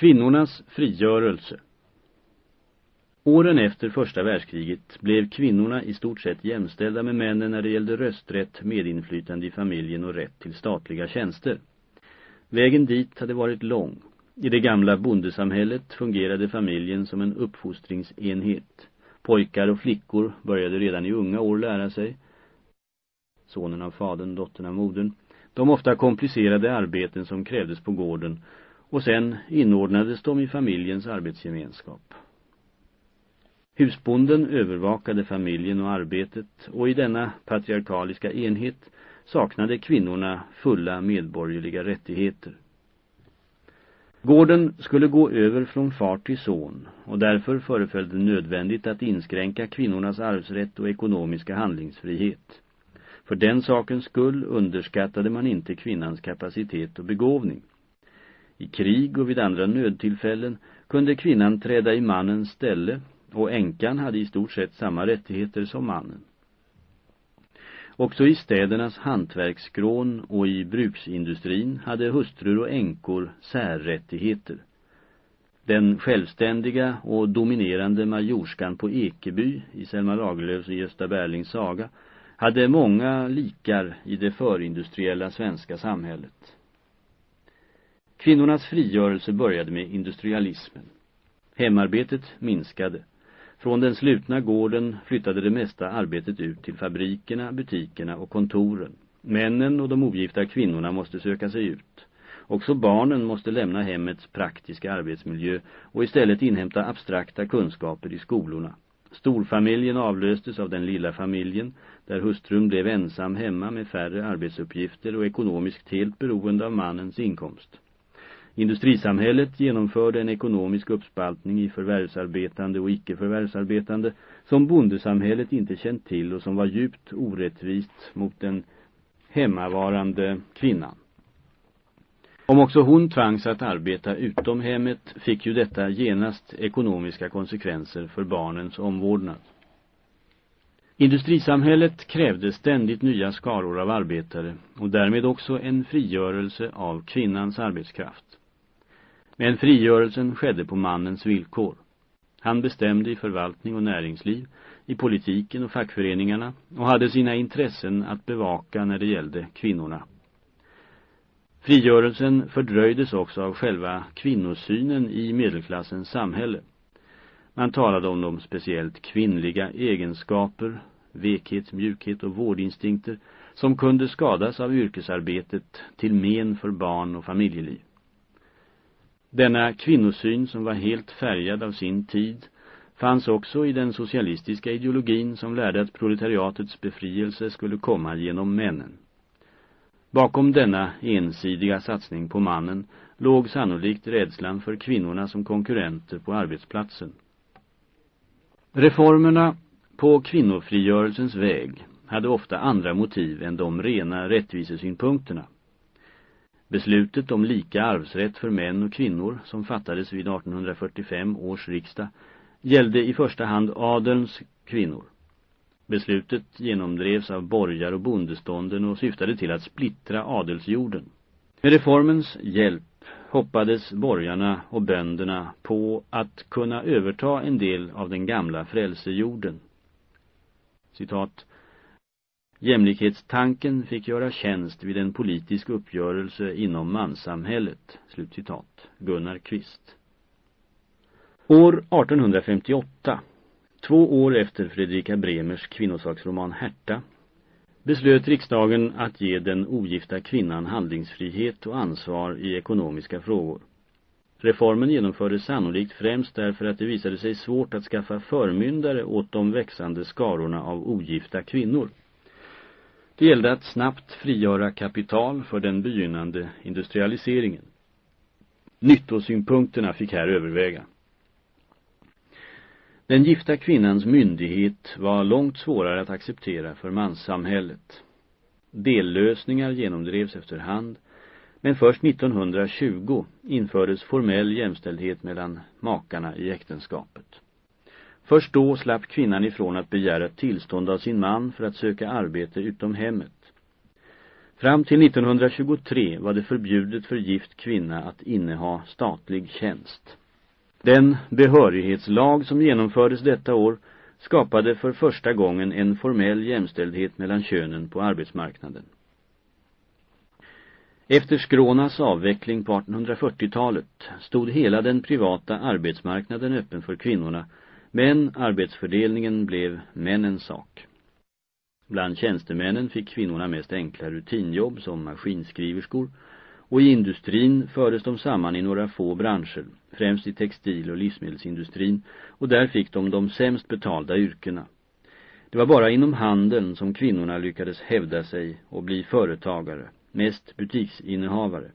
Kvinnornas frigörelse Åren efter första världskriget blev kvinnorna i stort sett jämställda med männen när det gällde rösträtt, medinflytande i familjen och rätt till statliga tjänster. Vägen dit hade varit lång. I det gamla bondesamhället fungerade familjen som en uppfostringsenhet. Pojkar och flickor började redan i unga år lära sig, sonen av fadern, dottern av modern, de ofta komplicerade arbeten som krävdes på gården och sen inordnades de i familjens arbetsgemenskap. Husbonden övervakade familjen och arbetet och i denna patriarkaliska enhet saknade kvinnorna fulla medborgerliga rättigheter. Gården skulle gå över från far till son och därför föreföll det nödvändigt att inskränka kvinnornas arvsrätt och ekonomiska handlingsfrihet. För den sakens skull underskattade man inte kvinnans kapacitet och begåvning. I krig och vid andra nödtillfällen kunde kvinnan träda i mannens ställe och änkan hade i stort sett samma rättigheter som mannen. Också i städernas hantverksgrån och i bruksindustrin hade hustrur och änkor särrättigheter. Den självständiga och dominerande majorskan på Ekeby i Selma Lagerlöfs och Gösta Berlings saga hade många likar i det förindustriella svenska samhället. Kvinnornas frigörelse började med industrialismen. Hemarbetet minskade. Från den slutna gården flyttade det mesta arbetet ut till fabrikerna, butikerna och kontoren. Männen och de ogifta kvinnorna måste söka sig ut. Också barnen måste lämna hemmets praktiska arbetsmiljö och istället inhämta abstrakta kunskaper i skolorna. Storfamiljen avlöstes av den lilla familjen, där hustrun blev ensam hemma med färre arbetsuppgifter och ekonomiskt helt beroende av mannens inkomst. Industrisamhället genomförde en ekonomisk uppspaltning i förvärvsarbetande och icke-förvärvsarbetande som bondesamhället inte känt till och som var djupt orättvist mot den hemmavarande kvinnan. Om också hon tvangs att arbeta utom hemmet fick ju detta genast ekonomiska konsekvenser för barnens omvårdnad. Industrisamhället krävde ständigt nya skaror av arbetare och därmed också en frigörelse av kvinnans arbetskraft. Men frigörelsen skedde på mannens villkor. Han bestämde i förvaltning och näringsliv, i politiken och fackföreningarna och hade sina intressen att bevaka när det gällde kvinnorna. Frigörelsen fördröjdes också av själva kvinnosynen i medelklassens samhälle. Man talade om de speciellt kvinnliga egenskaper, vekhet, mjukhet och vårdinstinkter som kunde skadas av yrkesarbetet till men för barn och familjeliv. Denna kvinnosyn som var helt färgad av sin tid fanns också i den socialistiska ideologin som lärde att proletariatets befrielse skulle komma genom männen. Bakom denna ensidiga satsning på mannen låg sannolikt rädslan för kvinnorna som konkurrenter på arbetsplatsen. Reformerna på kvinnofrigörelsens väg hade ofta andra motiv än de rena rättvisesynpunkterna. Beslutet om lika arvsrätt för män och kvinnor som fattades vid 1845 års riksdag gällde i första hand adelns kvinnor. Beslutet genomdrevs av borgar och bondestånden och syftade till att splittra adelsjorden. Med reformens hjälp hoppades borgarna och bönderna på att kunna överta en del av den gamla frälsejorden. Citat Jämlikhetstanken fick göra tjänst vid en politisk uppgörelse inom manssamhället. Slutcitat. Gunnar Kvist. År 1858, två år efter Fredrika Bremers kvinnosaksroman Härta, beslöt riksdagen att ge den ogifta kvinnan handlingsfrihet och ansvar i ekonomiska frågor. Reformen genomfördes sannolikt främst därför att det visade sig svårt att skaffa förmyndare åt de växande skarorna av ogifta kvinnor. Det gällde att snabbt frigöra kapital för den begynnande industrialiseringen. Nyttosynpunkterna fick här överväga. Den gifta kvinnans myndighet var långt svårare att acceptera för manssamhället. Dellösningar genomdrevs efterhand, men först 1920 infördes formell jämställdhet mellan makarna i äktenskapet. Först då slapp kvinnan ifrån att begära tillstånd av sin man för att söka arbete utom hemmet. Fram till 1923 var det förbjudet för gift kvinna att inneha statlig tjänst. Den behörighetslag som genomfördes detta år skapade för första gången en formell jämställdhet mellan könen på arbetsmarknaden. Efter Skrånas avveckling på 1840-talet stod hela den privata arbetsmarknaden öppen för kvinnorna, men arbetsfördelningen blev männens sak. Bland tjänstemännen fick kvinnorna mest enkla rutinjobb som maskinskriverskor och i industrin fördes de samman i några få branscher, främst i textil- och livsmedelsindustrin och där fick de de sämst betalda yrkena. Det var bara inom handeln som kvinnorna lyckades hävda sig och bli företagare, mest butiksinnehavare.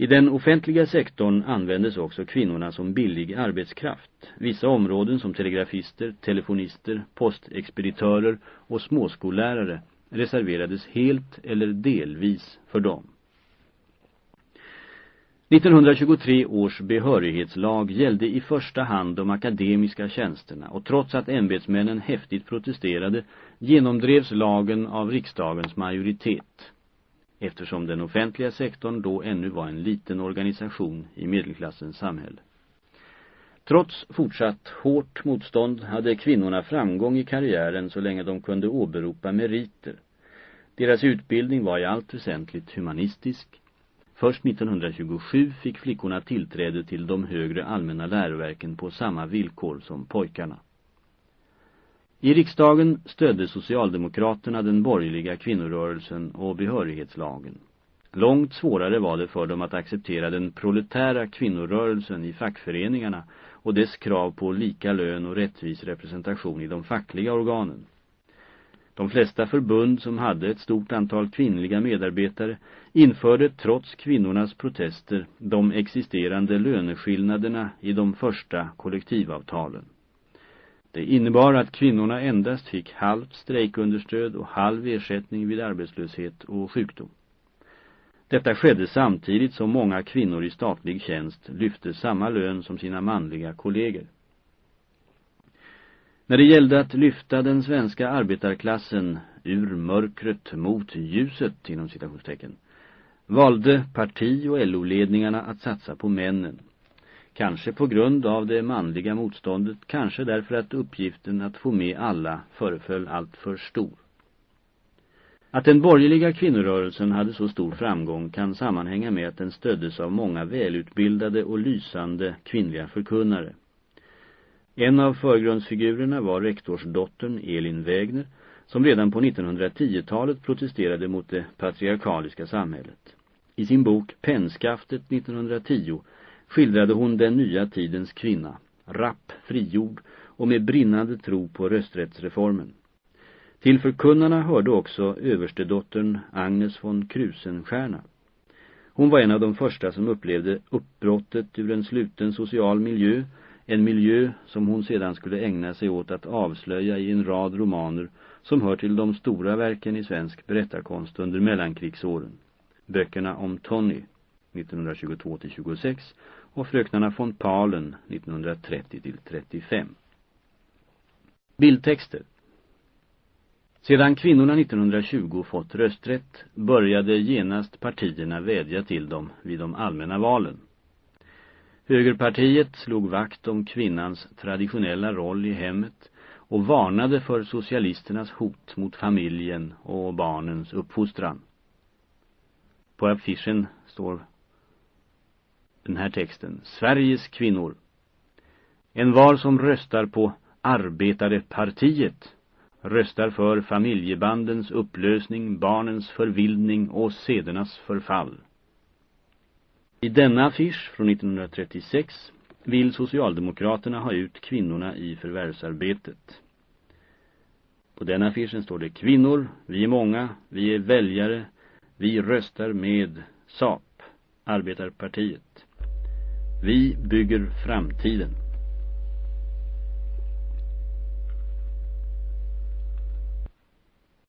I den offentliga sektorn användes också kvinnorna som billig arbetskraft. Vissa områden som telegrafister, telefonister, postexpeditörer och småskollärare reserverades helt eller delvis för dem. 1923 års behörighetslag gällde i första hand de akademiska tjänsterna och trots att ämbetsmännen häftigt protesterade genomdrevs lagen av riksdagens majoritet eftersom den offentliga sektorn då ännu var en liten organisation i medelklassens samhälle. Trots fortsatt hårt motstånd hade kvinnorna framgång i karriären så länge de kunde åberopa meriter. Deras utbildning var i allt väsentligt humanistisk. Först 1927 fick flickorna tillträde till de högre allmänna läroverken på samma villkor som pojkarna. I riksdagen stödde Socialdemokraterna den borgerliga kvinnorörelsen och behörighetslagen. Långt svårare var det för dem att acceptera den proletära kvinnorörelsen i fackföreningarna och dess krav på lika lön och rättvis representation i de fackliga organen. De flesta förbund som hade ett stort antal kvinnliga medarbetare införde trots kvinnornas protester de existerande löneskillnaderna i de första kollektivavtalen. Det innebar att kvinnorna endast fick halvt strejkunderstöd och halv ersättning vid arbetslöshet och sjukdom. Detta skedde samtidigt som många kvinnor i statlig tjänst lyfte samma lön som sina manliga kollegor. När det gällde att lyfta den svenska arbetarklassen ur mörkret mot ljuset inom citationstecken valde parti- och LO-ledningarna att satsa på männen. Kanske på grund av det manliga motståndet, kanske därför att uppgiften att få med alla föreföll allt för stor. Att den borgerliga kvinnorörelsen hade så stor framgång kan sammanhänga med att den stöddes av många välutbildade och lysande kvinnliga förkunnare. En av förgrundsfigurerna var rektorsdottern Elin Wägner som redan på 1910-talet protesterade mot det patriarkaliska samhället. I sin bok Pennskaftet 1910 skildrade hon den nya tidens kvinna, rapp, frigjord och med brinnande tro på rösträttsreformen. Till förkunnarna hörde också överstedottern Agnes von Krusenstjärna. Hon var en av de första som upplevde uppbrottet ur en sluten social miljö, en miljö som hon sedan skulle ägna sig åt att avslöja i en rad romaner som hör till de stora verken i svensk berättarkonst under mellankrigsåren. Böckerna om Tony 1922-26 och Fröknarna von Palen 1930-35. Bildtexter Sedan kvinnorna 1920 fått rösträtt började genast partierna vädja till dem vid de allmänna valen. Högerpartiet slog vakt om kvinnans traditionella roll i hemmet och varnade för socialisternas hot mot familjen och barnens uppfostran. På affischen står den här texten. Sveriges kvinnor. En var som röstar på Arbetarepartiet röstar för familjebandens upplösning, barnens förvildning och sedernas förfall. I denna affisch från 1936 vill Socialdemokraterna ha ut kvinnorna i förvärvsarbetet. På den affischen står det kvinnor, vi är många, vi är väljare, vi röstar med SAP, Arbetarpartiet. Vi bygger framtiden.